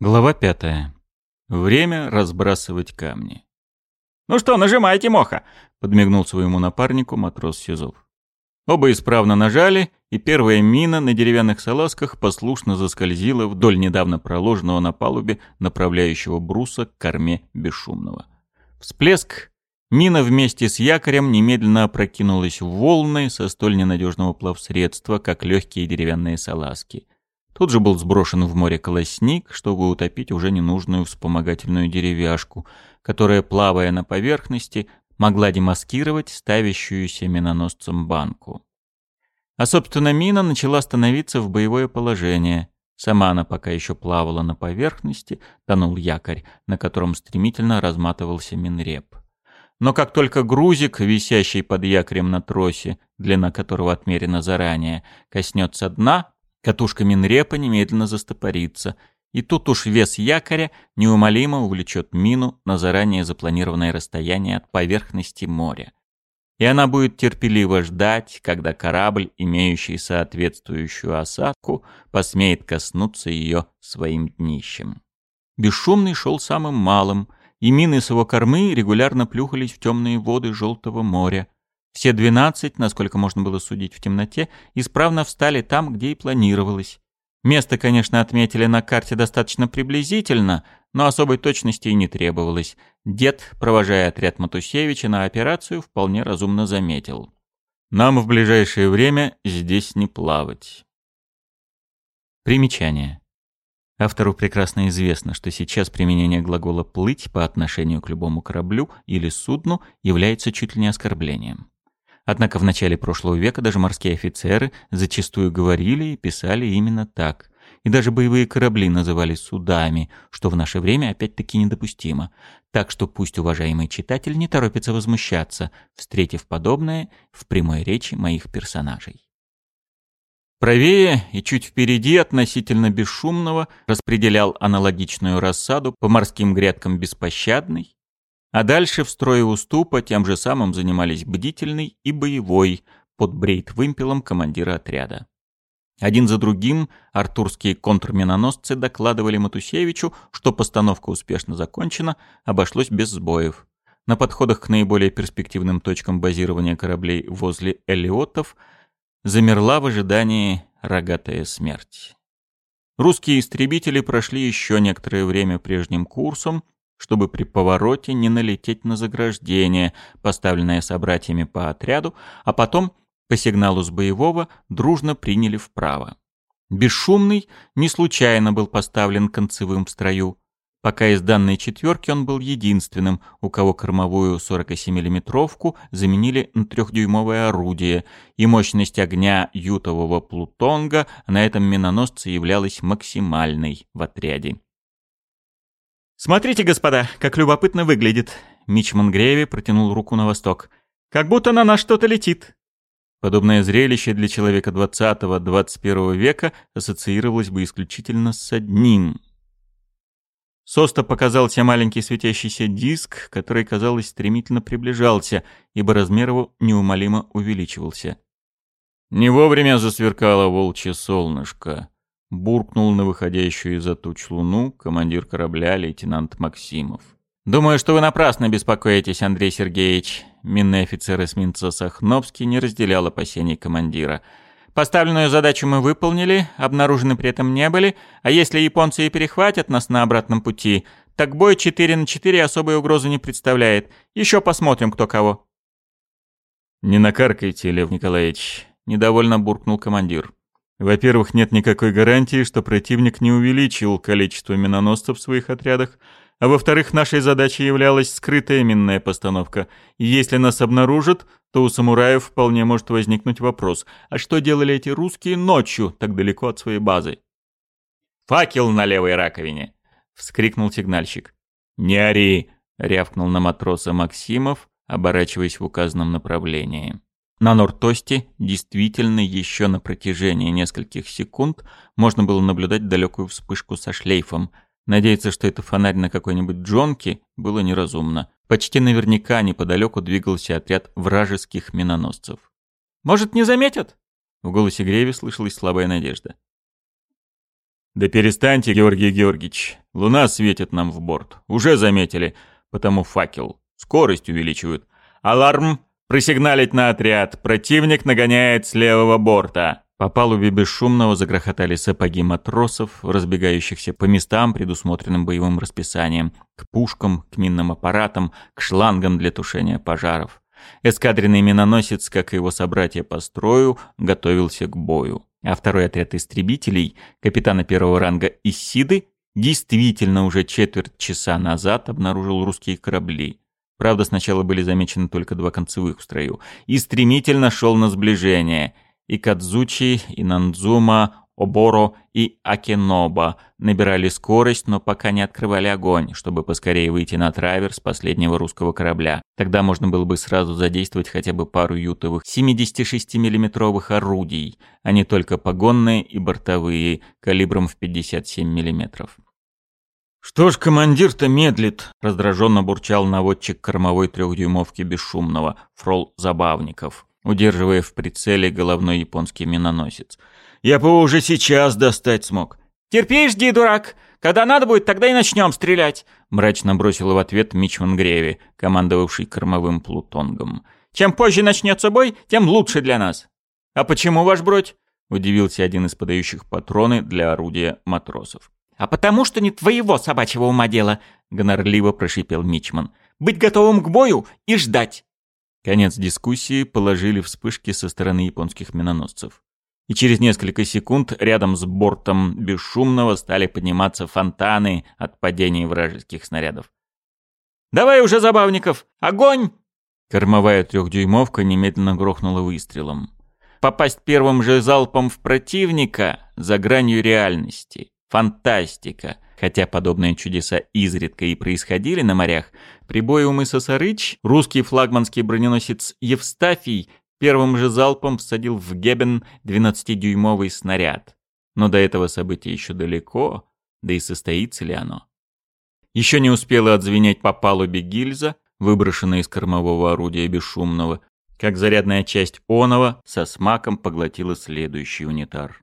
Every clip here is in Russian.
Глава пятая. Время разбрасывать камни. «Ну что, нажимайте, Моха!» — подмигнул своему напарнику матрос Сизов. Оба исправно нажали, и первая мина на деревянных салазках послушно заскользила вдоль недавно проложенного на палубе направляющего бруса к корме бесшумного. Всплеск! Мина вместе с якорем немедленно опрокинулась в волны со столь ненадежного плавсредства, как легкие деревянные салазки — Тут же был сброшен в море колосник, чтобы утопить уже ненужную вспомогательную деревяшку, которая, плавая на поверхности, могла демаскировать ставящуюся миноносцем банку. А, собственно, мина начала становиться в боевое положение. Сама она пока еще плавала на поверхности, тонул якорь, на котором стремительно разматывался минреп. Но как только грузик, висящий под якорем на тросе, длина которого отмерена заранее, коснется дна, Катушка Минрепа немедленно застопорится, и тут уж вес якоря неумолимо увлечет мину на заранее запланированное расстояние от поверхности моря. И она будет терпеливо ждать, когда корабль, имеющий соответствующую осадку, посмеет коснуться ее своим днищем. Бесшумный шел самым малым, и мины с его кормы регулярно плюхались в темные воды Желтого моря – все 12, насколько можно было судить в темноте, исправно встали там, где и планировалось. Место, конечно, отметили на карте достаточно приблизительно, но особой точности и не требовалось. Дед, провожая отряд Матусевича на операцию, вполне разумно заметил. «Нам в ближайшее время здесь не плавать». Примечание. Автору прекрасно известно, что сейчас применение глагола «плыть» по отношению к любому кораблю или судну является чуть ли не оскорблением. Однако в начале прошлого века даже морские офицеры зачастую говорили и писали именно так. И даже боевые корабли называли судами, что в наше время опять-таки недопустимо. Так что пусть уважаемый читатель не торопится возмущаться, встретив подобное в прямой речи моих персонажей. Правее и чуть впереди относительно бесшумного распределял аналогичную рассаду по морским грядкам беспощадный, а дальше в строе уступа тем же самым занимались бдительный и боевой под брейт-вымпелом командира отряда. Один за другим артурские контрминоносцы докладывали Матусевичу, что постановка успешно закончена, обошлось без сбоев. На подходах к наиболее перспективным точкам базирования кораблей возле Элиотов замерла в ожидании рогатая смерть. Русские истребители прошли еще некоторое время прежним курсом, чтобы при повороте не налететь на заграждение, поставленное собратьями по отряду, а потом, по сигналу с боевого, дружно приняли вправо. Бесшумный не случайно был поставлен концевым в строю. Пока из данной четверки он был единственным, у кого кормовую 47-миллиметровку заменили на трехдюймовое орудие, и мощность огня ютового Плутонга на этом миноносце являлась максимальной в отряде. «Смотрите, господа, как любопытно выглядит!» Мичман Грееви протянул руку на восток. «Как будто на нас что-то летит!» Подобное зрелище для человека 20-21 века ассоциировалось бы исключительно с одним. Соста показал себе маленький светящийся диск, который, казалось, стремительно приближался, ибо размер его неумолимо увеличивался. «Не вовремя засверкало волчье солнышко», буркнул на выходящую из-за туч луну командир корабля лейтенант Максимов. «Думаю, что вы напрасно беспокоитесь, Андрей Сергеевич». Минный офицер эсминца Сахновский не разделял опасений командира. «Поставленную задачу мы выполнили, обнаружены при этом не были, а если японцы и перехватят нас на обратном пути, так бой 4 на 4 особой угрозы не представляет. Еще посмотрим, кто кого». «Не накаркайте, Лев Николаевич», — недовольно буркнул командир. Во-первых, нет никакой гарантии, что противник не увеличил количество миноносцев в своих отрядах, а во-вторых, нашей задачей являлась скрытая минная постановка. И если нас обнаружат, то у самураев вполне может возникнуть вопрос, а что делали эти русские ночью так далеко от своей базы? «Факел на левой раковине!» — вскрикнул сигнальщик. «Не ори!» — рявкнул на матроса Максимов, оборачиваясь в указанном направлении. На Нортосте действительно еще на протяжении нескольких секунд можно было наблюдать далекую вспышку со шлейфом. Надеяться, что это фонарь на какой-нибудь джонке, было неразумно. Почти наверняка неподалеку двигался отряд вражеских миноносцев. «Может, не заметят?» В голосе Греви слышалась слабая надежда. «Да перестаньте, Георгий Георгиевич. Луна светит нам в борт. Уже заметили. Потому факел. Скорость увеличивают. Аларм Просигналить на отряд. Противник нагоняет с левого борта. По палубе бесшумного загрохотали сапоги матросов, разбегающихся по местам, предусмотренным боевым расписанием, к пушкам, к минным аппаратам, к шлангам для тушения пожаров. Эскадренный миноносец, как и его собратья по строю, готовился к бою. А второй отряд истребителей, капитана первого ранга Исиды, действительно уже четверть часа назад обнаружил русские корабли. Правда, сначала были замечены только два концевых в строю. И стремительно шел на сближение. И Кадзучи, и Нанзума, Оборо и Акиноба набирали скорость, но пока не открывали огонь, чтобы поскорее выйти на траверс последнего русского корабля. Тогда можно было бы сразу задействовать хотя бы пару ютовых 76 миллиметровых орудий, а не только погонные и бортовые калибром в 57 миллиметров. «Что ж, командир-то медлит», — раздраженно бурчал наводчик кормовой трехдюймовки бесшумного, фрол Забавников, удерживая в прицеле головной японский миноносец. «Я бы уже сейчас достать смог». «Терпи, жди, дурак! Когда надо будет, тогда и начнем стрелять!» Мрачно бросил в ответ Мичман Греви, командовавший кормовым плутонгом. «Чем позже начнется бой, тем лучше для нас!» «А почему, ваш бродь?» — удивился один из подающих патроны для орудия матросов. «А потому что не твоего собачьего ума дело», — гонорливо прошипел Мичман. «Быть готовым к бою и ждать». Конец дискуссии положили вспышки со стороны японских миноносцев. И через несколько секунд рядом с бортом бесшумного стали подниматься фонтаны от падений вражеских снарядов. «Давай уже, Забавников! Огонь!» Кормовая трехдюймовка немедленно грохнула выстрелом. Попасть первым же залпом в противника за гранью реальности. Фантастика! Хотя подобные чудеса изредка и происходили на морях, прибой умы Сарыч, русский флагманский броненосец Евстафий первым же залпом всадил в Гебен 12-дюймовый снаряд. Но до этого события еще далеко, да и состоится ли оно. Еще не успела отзвенеть по палубе гильза, выброшенная из кормового орудия бесшумного, как зарядная часть Онова со смаком поглотила следующий унитар.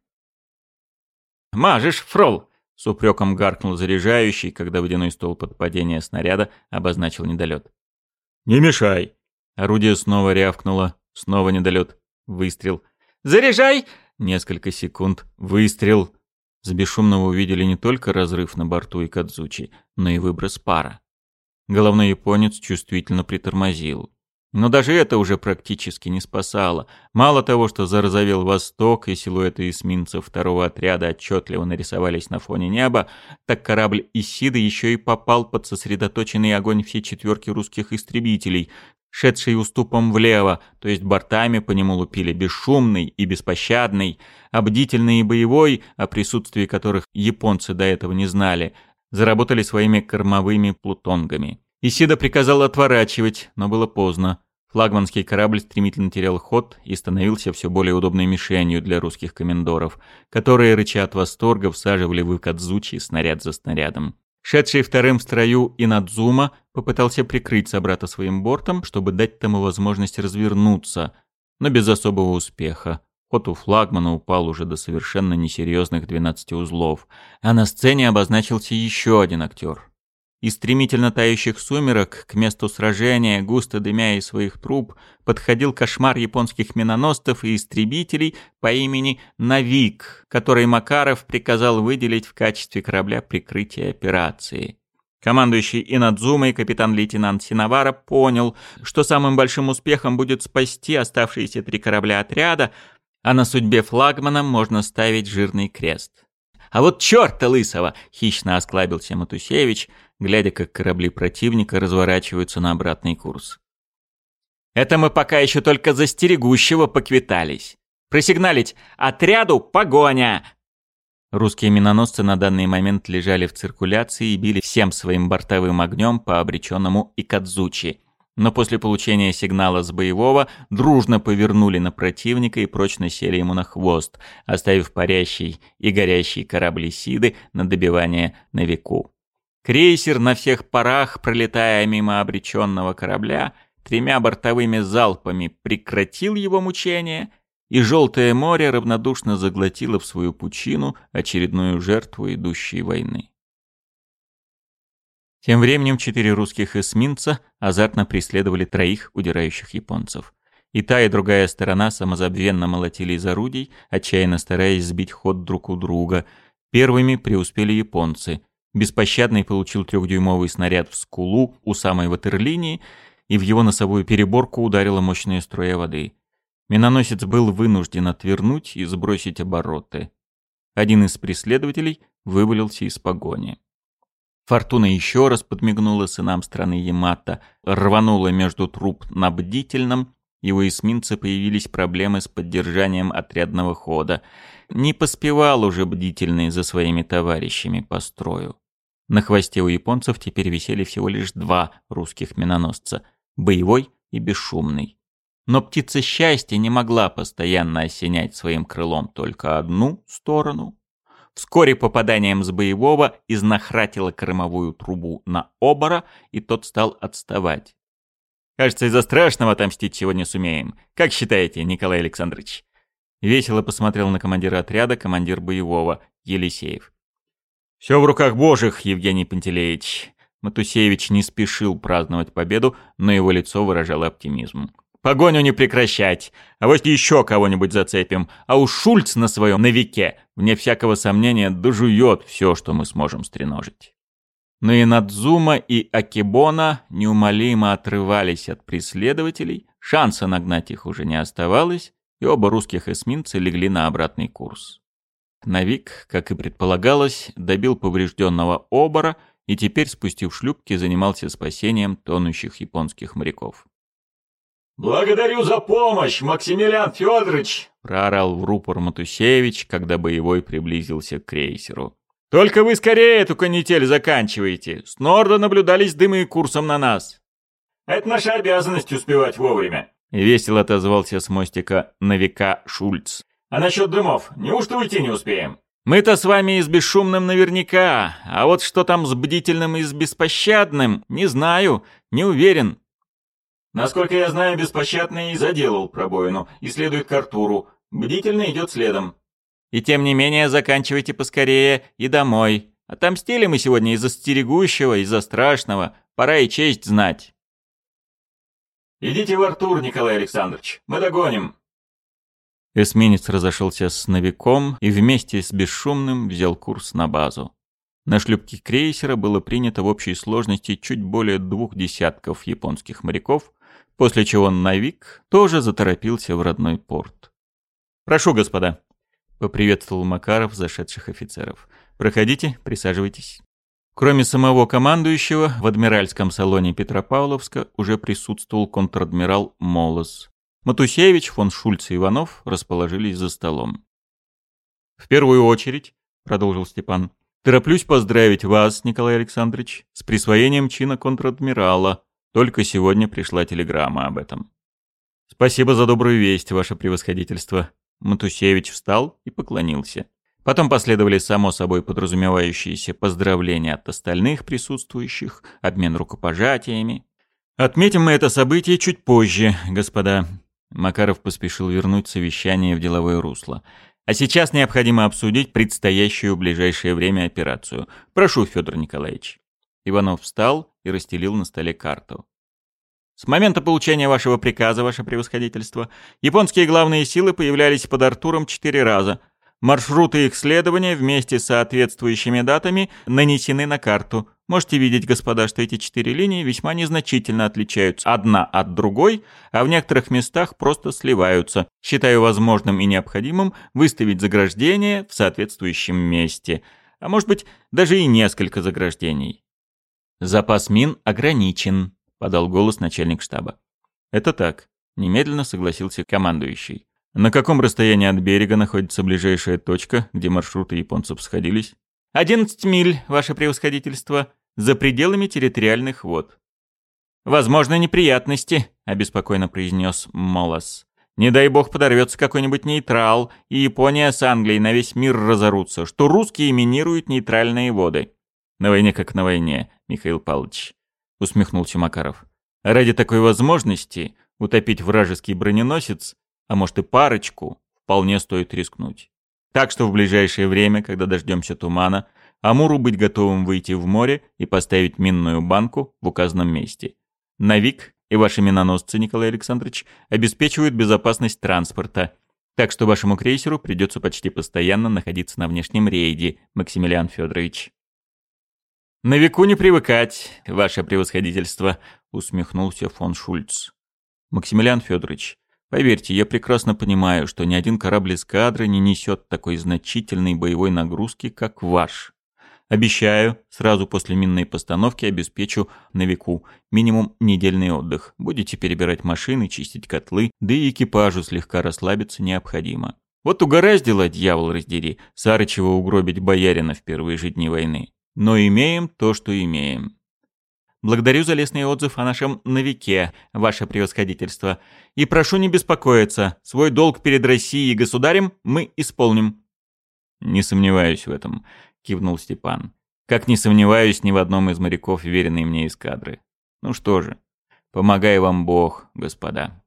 «Мажешь, фрол!» — с упреком гаркнул заряжающий, когда водяной столб от падения снаряда обозначил недолет. «Не мешай!» Орудие снова рявкнуло, снова недолет. Выстрел. «Заряжай!» Несколько секунд. Выстрел. С бесшумного увидели не только разрыв на борту и Кадзучи, но и выброс пара. Головной японец чувствительно притормозил. Но даже это уже практически не спасало. Мало того, что зарозовел восток, и силуэты эсминцев второго отряда отчетливо нарисовались на фоне неба, так корабль Исиды еще и попал под сосредоточенный огонь всей четверки русских истребителей, шедший уступом влево, то есть бортами по нему лупили бесшумный и беспощадный, а обдительный и боевой, о присутствии которых японцы до этого не знали, заработали своими кормовыми плутонгами. Исида приказал отворачивать, но было поздно. Флагманский корабль стремительно терял ход и становился все более удобной мишенью для русских комендоров, которые, рыча от восторга, всаживали в Икадзучи снаряд за снарядом. Шедший вторым в строю Инадзума попытался прикрыть собрата своим бортом, чтобы дать тому возможность развернуться, но без особого успеха. Ход у флагмана упал уже до совершенно несерьезных 12 узлов, а на сцене обозначился еще один актер — и стремительно тающих сумерок к месту сражения, густо дымя из своих труб, подходил кошмар японских миноносцев и истребителей по имени «Навик», который Макаров приказал выделить в качестве корабля прикрытия операции. Командующий Инадзумой капитан-лейтенант Синавара понял, что самым большим успехом будет спасти оставшиеся три корабля отряда, а на судьбе флагмана можно ставить жирный крест. «А вот чёрта лысого!» — хищно осклабился Матусевич — глядя, как корабли противника разворачиваются на обратный курс. «Это мы пока еще только застерегущего поквитались. Просигналить отряду погоня!» Русские миноносцы на данный момент лежали в циркуляции и били всем своим бортовым огнем по обреченному Икадзучи. Но после получения сигнала с боевого дружно повернули на противника и прочно сели ему на хвост, оставив парящий и горящий корабли Сиды на добивание на веку. Крейсер на всех парах, пролетая мимо обреченного корабля, тремя бортовыми залпами прекратил его мучение, и Желтое море равнодушно заглотило в свою пучину очередную жертву идущей войны. Тем временем четыре русских эсминца азартно преследовали троих удирающих японцев. И та, и другая сторона самозабвенно молотили из орудий, отчаянно стараясь сбить ход друг у друга. Первыми преуспели японцы — Беспощадный получил трехдюймовый снаряд в скулу у самой ватерлинии, и в его носовую переборку ударила мощная струя воды. Миноносец был вынужден отвернуть и сбросить обороты. Один из преследователей вывалился из погони. Фортуна еще раз подмигнула сынам страны Ямато, рванула между труп на бдительном, и у эсминца появились проблемы с поддержанием отрядного хода. Не поспевал уже бдительный за своими товарищами по строю. На хвосте у японцев теперь висели всего лишь два русских миноносца – боевой и бесшумный. Но птица счастья не могла постоянно осенять своим крылом только одну сторону. Вскоре попаданием с боевого изнахратила кормовую трубу на обора, и тот стал отставать. «Кажется, из-за страшного отомстить сегодня сумеем. Как считаете, Николай Александрович?» Весело посмотрел на командира отряда командир боевого, Елисеев. «Все в руках божьих, Евгений Пантелеич». Матусевич не спешил праздновать победу, но его лицо выражало оптимизм. «Погоню не прекращать! А вот еще кого-нибудь зацепим! А у Шульц на своем навеке, вне всякого сомнения, дожует все, что мы сможем стреножить». Но и Надзума, и Акибона неумолимо отрывались от преследователей, шанса нагнать их уже не оставалось, и оба русских эсминца легли на обратный курс. Навик, как и предполагалось, добил поврежденного обора и теперь, спустив шлюпки, занимался спасением тонущих японских моряков. «Благодарю за помощь, Максимилиан Федорович!» — проорал в рупор Матусевич, когда боевой приблизился к крейсеру. «Только вы скорее эту канитель заканчиваете! С Норда наблюдались дымы курсом на нас!» «Это наша обязанность успевать вовремя!» — весело отозвался с мостика Навика Шульц. А насчет дымов, неужто уйти не успеем?» «Мы-то с вами и с бесшумным наверняка, а вот что там с бдительным и с беспощадным, не знаю, не уверен». «Насколько я знаю, беспощадный и заделал пробоину, и следует к Артуру. Бдительный идет следом». «И тем не менее, заканчивайте поскорее и домой. Отомстили мы сегодня из-за стерегущего, из-за страшного. Пора и честь знать». «Идите в Артур, Николай Александрович, мы догоним». Эсминец разошелся с новиком и вместе с бесшумным взял курс на базу. На шлюпке крейсера было принято в общей сложности чуть более двух десятков японских моряков, после чего Навик тоже заторопился в родной порт. «Прошу, господа!» — поприветствовал Макаров зашедших офицеров. «Проходите, присаживайтесь». Кроме самого командующего, в адмиральском салоне Петропавловска уже присутствовал контр-адмирал Молос, Матусевич, фон Шульц и Иванов расположились за столом. «В первую очередь», — продолжил Степан, — «тороплюсь поздравить вас, Николай Александрович, с присвоением чина контр-адмирала. Только сегодня пришла телеграмма об этом». «Спасибо за добрую весть, ваше превосходительство». Матусевич встал и поклонился. Потом последовали само собой подразумевающиеся поздравления от остальных присутствующих, обмен рукопожатиями. «Отметим мы это событие чуть позже, господа», Макаров поспешил вернуть совещание в деловое русло. А сейчас необходимо обсудить предстоящую в ближайшее время операцию. Прошу, Федор Николаевич. Иванов встал и расстелил на столе карту. С момента получения вашего приказа, ваше превосходительство, японские главные силы появлялись под Артуром четыре раза. Маршруты их следования вместе с соответствующими датами нанесены на карту. Можете видеть, господа, что эти четыре линии весьма незначительно отличаются одна от другой, а в некоторых местах просто сливаются. Считаю возможным и необходимым выставить заграждение в соответствующем месте, а может быть даже и несколько заграждений. «Запас мин ограничен», — подал голос начальник штаба. «Это так», — немедленно согласился командующий. «На каком расстоянии от берега находится ближайшая точка, где маршруты японцев сходились?» 11 миль, ваше превосходительство, за пределами территориальных вод. «Возможно, неприятности», — обеспокоенно произнес Молос. «Не дай бог подорвется какой-нибудь нейтрал, и Япония с Англией на весь мир разорутся, что русские минируют нейтральные воды». «На войне как на войне, Михаил Павлович», — усмехнулся Макаров. «Ради такой возможности утопить вражеский броненосец, а может и парочку, вполне стоит рискнуть». Так что в ближайшее время, когда дождемся тумана, Амуру быть готовым выйти в море и поставить минную банку в указанном месте. Навик и ваши миноносцы, Николай Александрович, обеспечивают безопасность транспорта. Так что вашему крейсеру придется почти постоянно находиться на внешнем рейде, Максимилиан Федорович. «На веку не привыкать, ваше превосходительство», — усмехнулся фон Шульц. «Максимилиан Федорович, Поверьте, я прекрасно понимаю, что ни один корабль эскадры не несет такой значительной боевой нагрузки, как ваш. Обещаю, сразу после минной постановки обеспечу на веку минимум недельный отдых. Будете перебирать машины, чистить котлы, да и экипажу слегка расслабиться необходимо. Вот угораздило, дьявол раздери, Сарычева угробить боярина в первые же дни войны. Но имеем то, что имеем. Благодарю за лестный отзыв о нашем новике, ваше превосходительство. И прошу не беспокоиться, свой долг перед Россией и государем мы исполним». «Не сомневаюсь в этом», — кивнул Степан. «Как не сомневаюсь ни в одном из моряков, веренной мне эскадры. Ну что же, помогай вам Бог, господа».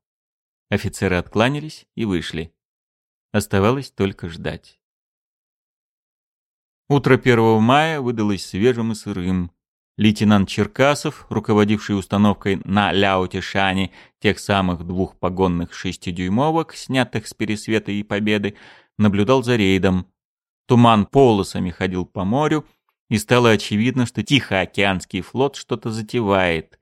Офицеры откланялись и вышли. Оставалось только ждать. Утро 1 мая выдалось свежим и сырым. Лейтенант Черкасов, руководивший установкой на Ляутишане тех самых двух погонных шестидюймовок, снятых с Пересвета и Победы, наблюдал за рейдом. Туман полосами ходил по морю, и стало очевидно, что Тихоокеанский флот что-то затевает.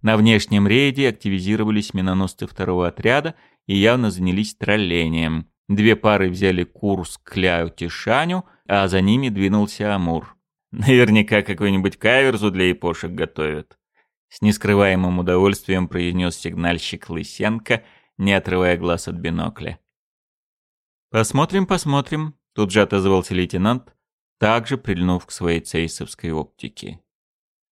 На внешнем рейде активизировались миноносцы второго отряда и явно занялись троллением. Две пары взяли курс к Ляутишаню, а за ними двинулся Амур. Наверняка какую-нибудь каверзу для япошек готовят. С нескрываемым удовольствием произнес сигнальщик Лысенко, не отрывая глаз от бинокля. «Посмотрим, посмотрим», — тут же отозвался лейтенант, также прильнув к своей цейсовской оптике.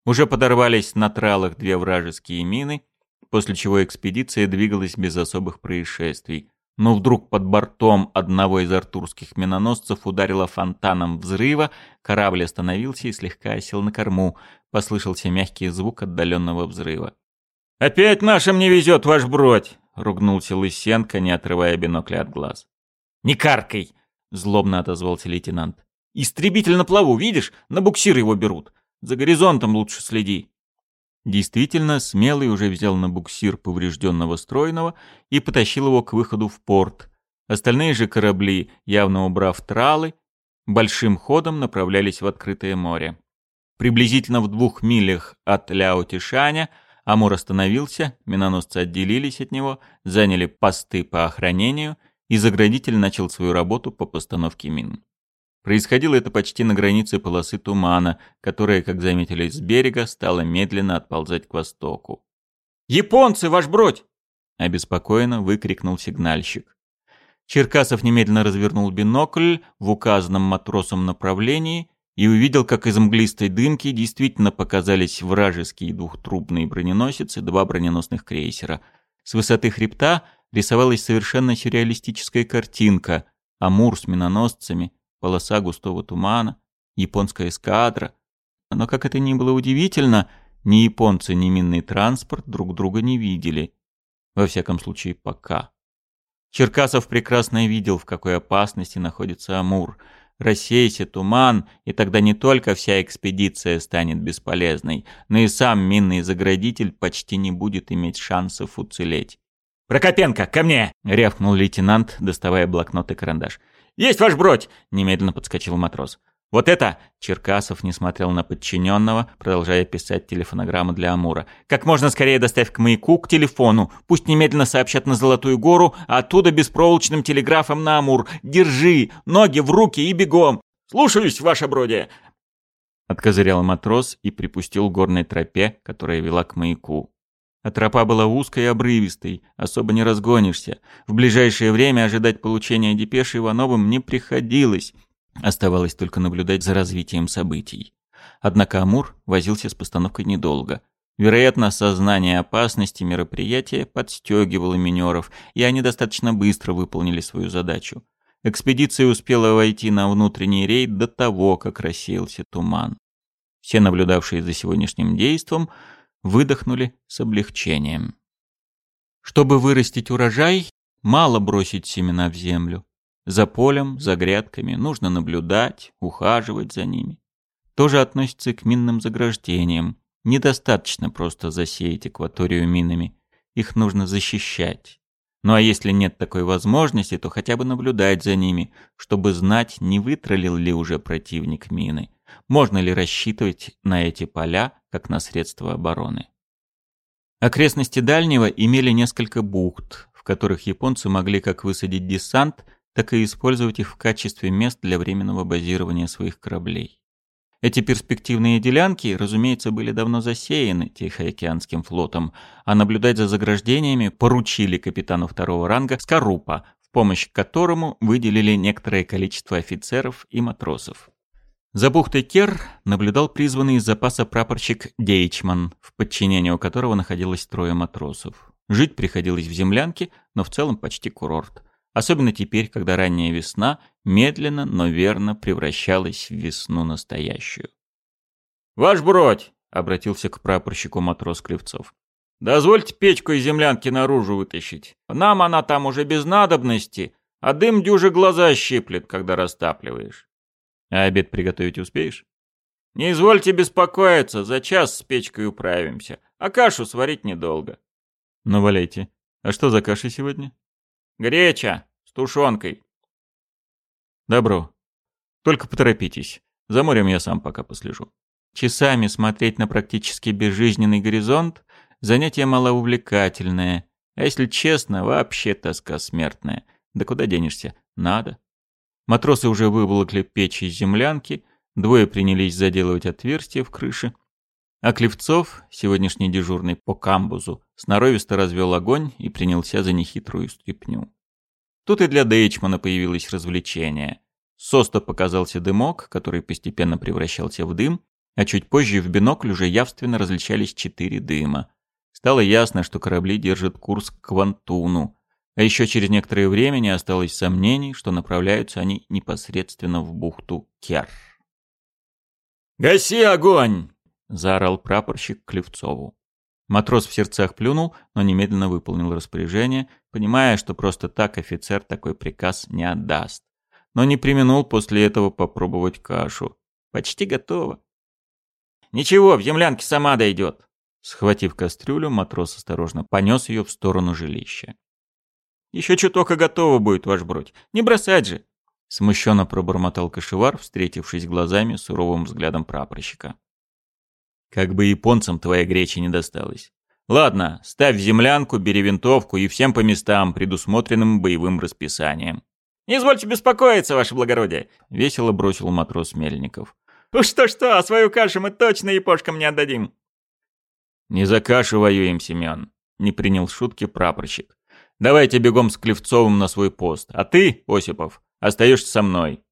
Уже подорвались на тралах две вражеские мины, после чего экспедиция двигалась без особых происшествий — но вдруг под бортом одного из артурских миноносцев ударило фонтаном взрыва, корабль остановился и слегка осел на корму, послышался мягкий звук отдаленного взрыва. «Опять нашим не везет, ваш бродь!» — ругнулся Лысенко, не отрывая бинокля от глаз. «Не каркай!» — злобно отозвался лейтенант. «Истребитель на плаву, видишь? На буксир его берут. За горизонтом лучше следи!» Действительно, смелый уже взял на буксир поврежденного стройного и потащил его к выходу в порт. Остальные же корабли, явно убрав тралы, большим ходом направлялись в открытое море. Приблизительно в двух милях от Ляо-Тишаня Амур остановился, миноносцы отделились от него, заняли посты по охранению, и заградитель начал свою работу по постановке мин. Происходило это почти на границе полосы тумана, которая, как заметили с берега, стала медленно отползать к востоку. «Японцы, ваш бродь!» — обеспокоенно выкрикнул сигнальщик. Черкасов немедленно развернул бинокль в указанном матросом направлении и увидел, как из мглистой дымки действительно показались вражеские двухтрубные броненосец и два броненосных крейсера. С высоты хребта рисовалась совершенно сюрреалистическая картинка — Амур с миноносцами, полоса густого тумана, японская эскадра. Но, как это ни было удивительно, ни японцы, ни минный транспорт друг друга не видели. Во всяком случае, пока. Черкасов прекрасно видел, в какой опасности находится Амур. Рассейся туман, и тогда не только вся экспедиция станет бесполезной, но и сам минный заградитель почти не будет иметь шансов уцелеть. «Прокопенко, ко мне!» — рявкнул лейтенант, доставая блокнот и карандаш. «Есть ваш бродь!» — немедленно подскочил матрос. «Вот это!» — Черкасов не смотрел на подчиненного, продолжая писать телефонограмму для Амура. «Как можно скорее доставь к маяку, к телефону. Пусть немедленно сообщат на Золотую гору, а оттуда беспроволочным телеграфом на Амур. Держи! Ноги в руки и бегом! Слушаюсь, ваше бродье! Откозырял матрос и припустил горной тропе, которая вела к маяку. А тропа была узкой и обрывистой, особо не разгонишься. В ближайшее время ожидать получения депеши Ивановым не приходилось. Оставалось только наблюдать за развитием событий. Однако Амур возился с постановкой недолго. Вероятно, сознание опасности мероприятия подстегивало минеров, и они достаточно быстро выполнили свою задачу. Экспедиция успела войти на внутренний рейд до того, как рассеялся туман. Все наблюдавшие за сегодняшним действом выдохнули с облегчением. Чтобы вырастить урожай, мало бросить семена в землю. За полем, за грядками нужно наблюдать, ухаживать за ними. Тоже относится к минным заграждениям. Недостаточно просто засеять акваторию минами. Их нужно защищать. Ну а если нет такой возможности, то хотя бы наблюдать за ними, чтобы знать, не вытролил ли уже противник мины. Можно ли рассчитывать на эти поля, как на средства обороны. Окрестности Дальнего имели несколько бухт, в которых японцы могли как высадить десант, так и использовать их в качестве мест для временного базирования своих кораблей. Эти перспективные делянки, разумеется, были давно засеяны Тихоокеанским флотом, а наблюдать за заграждениями поручили капитану второго ранга Скорупа, в помощь которому выделили некоторое количество офицеров и матросов. За бухтой Кер наблюдал призванный из запаса прапорщик Дейчман, в подчинении у которого находилось трое матросов. Жить приходилось в землянке, но в целом почти курорт особенно теперь, когда ранняя весна медленно, но верно превращалась в весну настоящую. «Ваш бродь!» — обратился к прапорщику матрос Кривцов. «Дозвольте печку из землянки наружу вытащить. Нам она там уже без надобности, а дым дюже глаза щиплет, когда растапливаешь. А обед приготовить успеешь?» «Не извольте беспокоиться, за час с печкой управимся, а кашу сварить недолго». «Ну, валяйте. А что за каша сегодня?» «Греча. С тушенкой. Добро. Только поторопитесь. За морем я сам пока послежу. Часами смотреть на практически безжизненный горизонт – занятие малоувлекательное. А если честно, вообще тоска смертная. Да куда денешься? Надо. Матросы уже выволокли печи из землянки, двое принялись заделывать отверстия в крыше. А Клевцов, сегодняшний дежурный по камбузу, сноровисто развел огонь и принялся за нехитрую стряпню. Тут и для Дейчмана появилось развлечение. С показался дымок, который постепенно превращался в дым, а чуть позже в бинокль уже явственно различались четыре дыма. Стало ясно, что корабли держат курс к Квантуну, а еще через некоторое время не осталось сомнений, что направляются они непосредственно в бухту Кер. «Гаси огонь!» — заорал прапорщик Клевцову. Матрос в сердцах плюнул, но немедленно выполнил распоряжение, понимая, что просто так офицер такой приказ не отдаст. Но не применул после этого попробовать кашу. Почти готово. «Ничего, в землянке сама дойдет!» Схватив кастрюлю, матрос осторожно понес ее в сторону жилища. «Еще чуток и готово будет, ваш бродь. Не бросать же!» Смущенно пробормотал кошевар, встретившись глазами с суровым взглядом прапорщика. Как бы японцам твоя греча не досталась. Ладно, ставь землянку, бери винтовку и всем по местам, предусмотренным боевым расписанием. «Не извольте беспокоиться, ваше благородие!» — весело бросил матрос Мельников. «Уж что-что, а свою кашу мы точно япошкам не отдадим!» «Не за кашу воюем, Семен!» — не принял шутки прапорщик. «Давайте бегом с Клевцовым на свой пост, а ты, Осипов, остаешься со мной.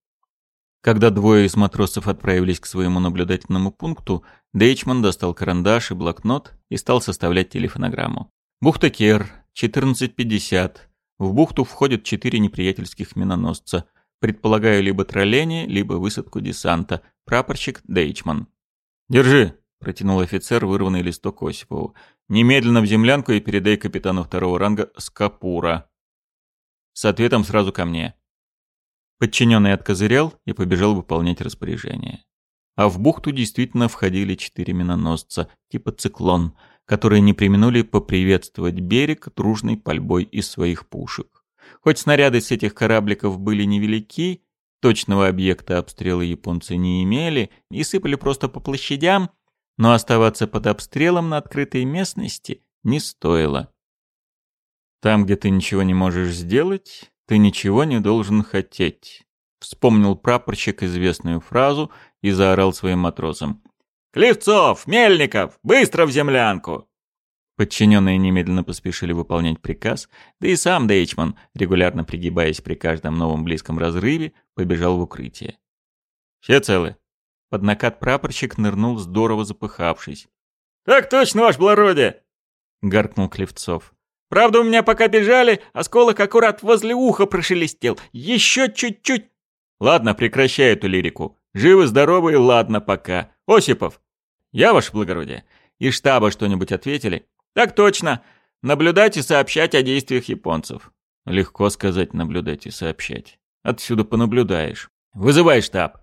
Когда двое из матросов отправились к своему наблюдательному пункту, Дейчман достал карандаш и блокнот и стал составлять телефонограмму. «Бухта Кер, 14.50. В бухту входят четыре неприятельских миноносца. Предполагаю либо тролление, либо высадку десанта. Прапорщик Дейчман». «Держи», — протянул офицер вырванный листок Осипову. «Немедленно в землянку и передай капитану второго ранга Скапура. С ответом сразу ко мне». Подчиненный откозырял и побежал выполнять распоряжение. А в бухту действительно входили четыре миноносца, типа «Циклон», которые не применули поприветствовать берег дружной пальбой из своих пушек. Хоть снаряды с этих корабликов были невелики, точного объекта обстрела японцы не имели и сыпали просто по площадям, но оставаться под обстрелом на открытой местности не стоило. Там, где ты ничего не можешь сделать, ты ничего не должен хотеть. Вспомнил прапорщик известную фразу и заорал своим матросам. «Клевцов! Мельников! Быстро в землянку!» Подчиненные немедленно поспешили выполнять приказ, да и сам Дейчман, регулярно пригибаясь при каждом новом близком разрыве, побежал в укрытие. «Все целы?» Под накат прапорщик нырнул, здорово запыхавшись. «Так точно, ваше благородие!» — гаркнул Клевцов. Правда, у меня пока бежали, осколок аккурат возле уха прошелестел. Еще чуть-чуть. Ладно, прекращай эту лирику. Живы-здоровы, ладно пока. Осипов, я, ваше благородие. И штаба что-нибудь ответили? Так точно. Наблюдать и сообщать о действиях японцев. Легко сказать наблюдать и сообщать. Отсюда понаблюдаешь. Вызывай штаб.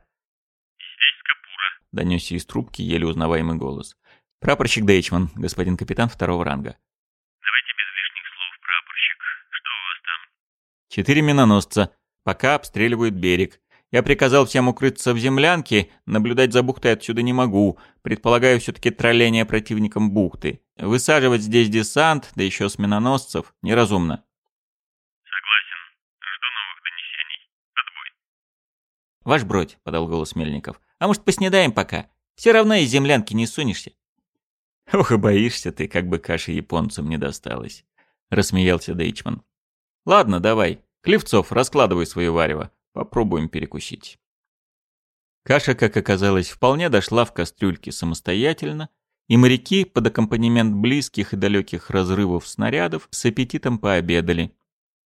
Здесь капура. Донесся из трубки еле узнаваемый голос. Прапорщик Дейчман, господин капитан второго ранга. Четыре миноносца. Пока обстреливают берег. Я приказал всем укрыться в землянке, наблюдать за бухтой отсюда не могу, предполагаю все-таки тролление противником бухты. Высаживать здесь десант, да еще с миноносцев, неразумно. Согласен. Жду новых донесений. Отбой. Ваш бродь, подал голос Мельников. А может, поснедаем пока? Все равно из землянки не сунешься. Ох и боишься ты, как бы каши японцам не досталось, рассмеялся Дейчман. Ладно, давай, Клевцов, раскладывай свое варево. Попробуем перекусить. Каша, как оказалось, вполне дошла в кастрюльке самостоятельно, и моряки под аккомпанемент близких и далеких разрывов снарядов с аппетитом пообедали.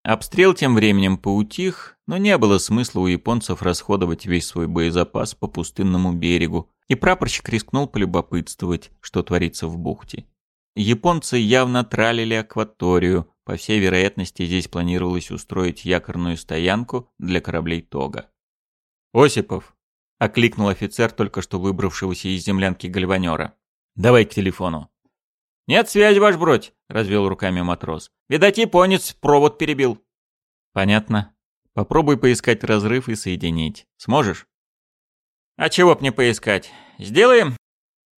Обстрел тем временем поутих, но не было смысла у японцев расходовать весь свой боезапас по пустынному берегу, и прапорщик рискнул полюбопытствовать, что творится в бухте. Японцы явно тралили акваторию, по всей вероятности здесь планировалось устроить якорную стоянку для кораблей Тога. «Осипов!» — окликнул офицер, только что выбравшегося из землянки гальванера. «Давай к телефону». «Нет связи, ваш бродь!» — развел руками матрос. «Видать, японец провод перебил». «Понятно. Попробуй поискать разрыв и соединить. Сможешь?» «А чего б не поискать? Сделаем?»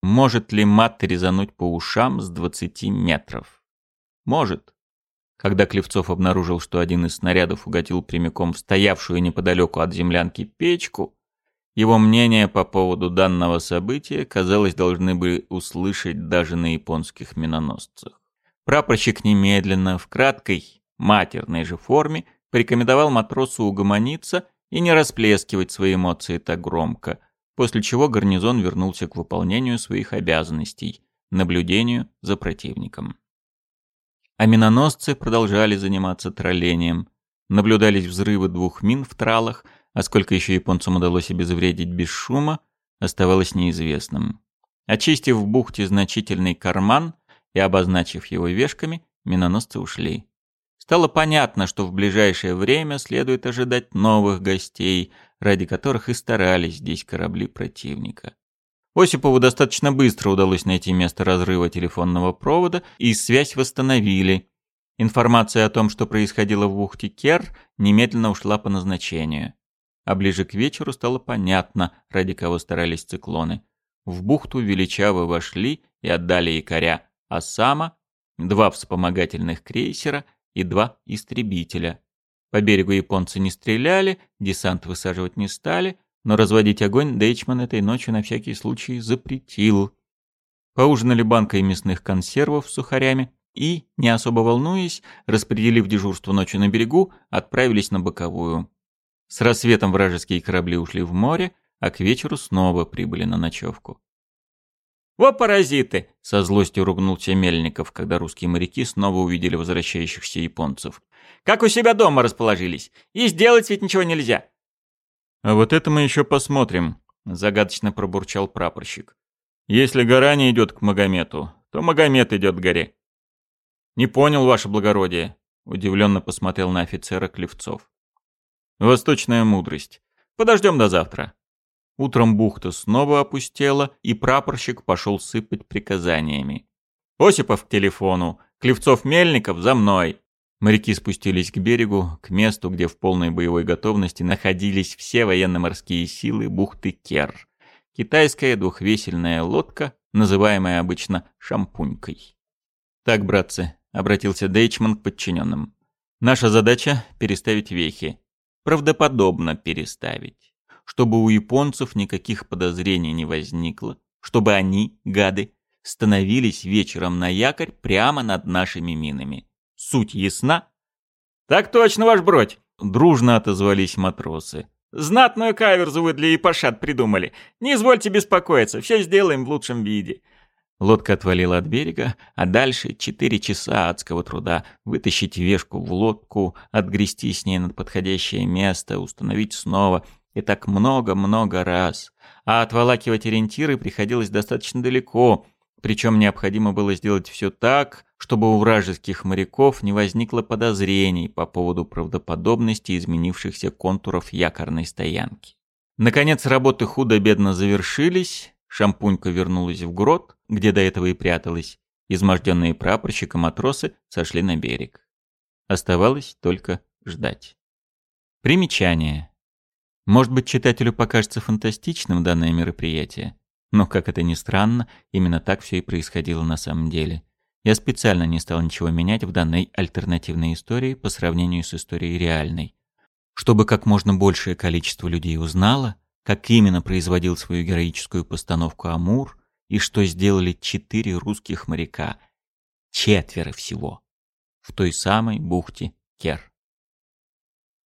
Может ли мат резануть по ушам с 20 метров? Может. Когда Клевцов обнаружил, что один из снарядов угодил прямиком в стоявшую неподалеку от землянки печку, его мнение по поводу данного события, казалось, должны были услышать даже на японских миноносцах. Прапорщик немедленно, в краткой, матерной же форме, порекомендовал матросу угомониться и не расплескивать свои эмоции так громко – после чего гарнизон вернулся к выполнению своих обязанностей – наблюдению за противником. А миноносцы продолжали заниматься троллением. Наблюдались взрывы двух мин в тралах, а сколько еще японцам удалось обезвредить без шума, оставалось неизвестным. Очистив в бухте значительный карман и обозначив его вешками, миноносцы ушли. Стало понятно, что в ближайшее время следует ожидать новых гостей – ради которых и старались здесь корабли противника. Осипову достаточно быстро удалось найти место разрыва телефонного провода, и связь восстановили. Информация о том, что происходило в бухте Кер, немедленно ушла по назначению. А ближе к вечеру стало понятно, ради кого старались циклоны. В бухту величавы вошли и отдали якоря, а сама — два вспомогательных крейсера и два истребителя — по берегу японцы не стреляли, десант высаживать не стали, но разводить огонь Дейчман этой ночью на всякий случай запретил. Поужинали банкой мясных консервов с сухарями и, не особо волнуясь, распределив дежурство ночью на берегу, отправились на боковую. С рассветом вражеские корабли ушли в море, а к вечеру снова прибыли на ночевку. «Во паразиты!» — со злостью ругнулся Мельников, когда русские моряки снова увидели возвращающихся японцев. Как у себя дома расположились. И сделать ведь ничего нельзя». «А вот это мы еще посмотрим», — загадочно пробурчал прапорщик. «Если гора не идет к Магомету, то Магомет идет к горе». «Не понял, ваше благородие», — удивленно посмотрел на офицера Клевцов. «Восточная мудрость. Подождем до завтра». Утром бухта снова опустела, и прапорщик пошел сыпать приказаниями. «Осипов к телефону! Клевцов-Мельников за мной!» Моряки спустились к берегу, к месту, где в полной боевой готовности находились все военно-морские силы бухты Кер. Китайская двухвесельная лодка, называемая обычно «шампунькой». «Так, братцы», — обратился Дейчман к подчиненным. «Наша задача — переставить вехи. Правдоподобно переставить. Чтобы у японцев никаких подозрений не возникло. Чтобы они, гады, становились вечером на якорь прямо над нашими минами. Суть ясна?» «Так точно, ваш бродь!» — дружно отозвались матросы. «Знатную каверзу вы для Ипашат придумали. Не извольте беспокоиться, все сделаем в лучшем виде». Лодка отвалила от берега, а дальше четыре часа адского труда. Вытащить вешку в лодку, отгрести с ней над подходящее место, установить снова. И так много-много раз. А отволакивать ориентиры приходилось достаточно далеко — причем необходимо было сделать все так, чтобы у вражеских моряков не возникло подозрений по поводу правдоподобности изменившихся контуров якорной стоянки. Наконец работы худо-бедно завершились, шампунька вернулась в грот, где до этого и пряталась, изможденные прапорщик и матросы сошли на берег. Оставалось только ждать. Примечание. Может быть, читателю покажется фантастичным данное мероприятие, но, как это ни странно, именно так все и происходило на самом деле. Я специально не стал ничего менять в данной альтернативной истории по сравнению с историей реальной. Чтобы как можно большее количество людей узнало, как именно производил свою героическую постановку Амур и что сделали четыре русских моряка. Четверо всего. В той самой бухте Кер.